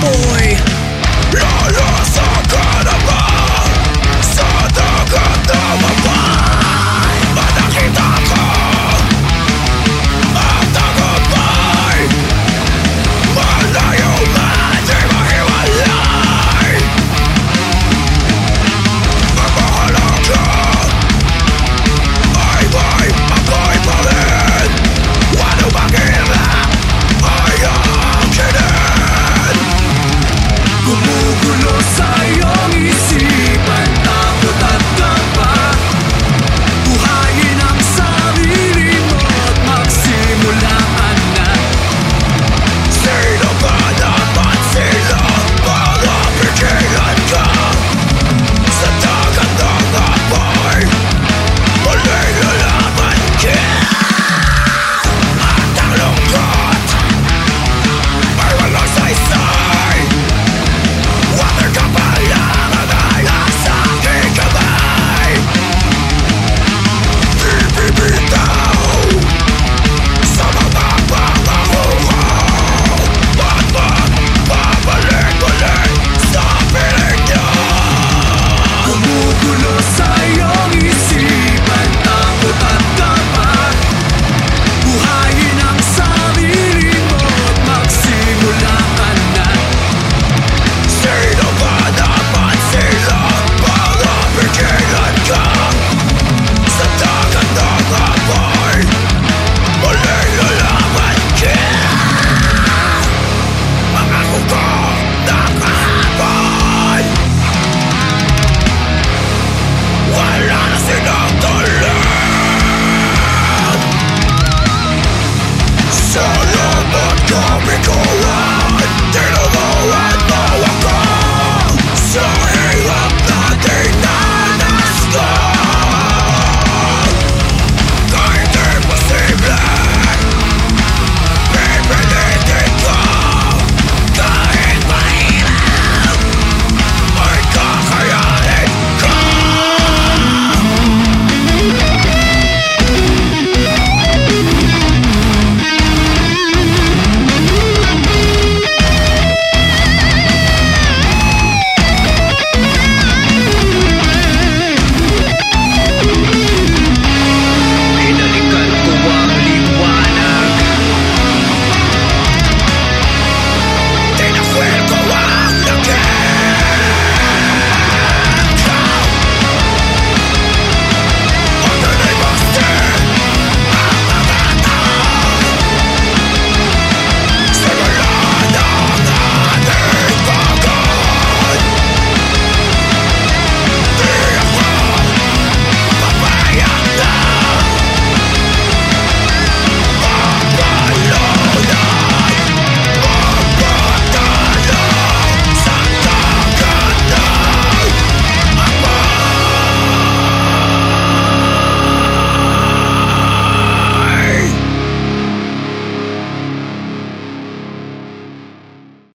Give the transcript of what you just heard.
Mój Ja jestem kanibal Zatem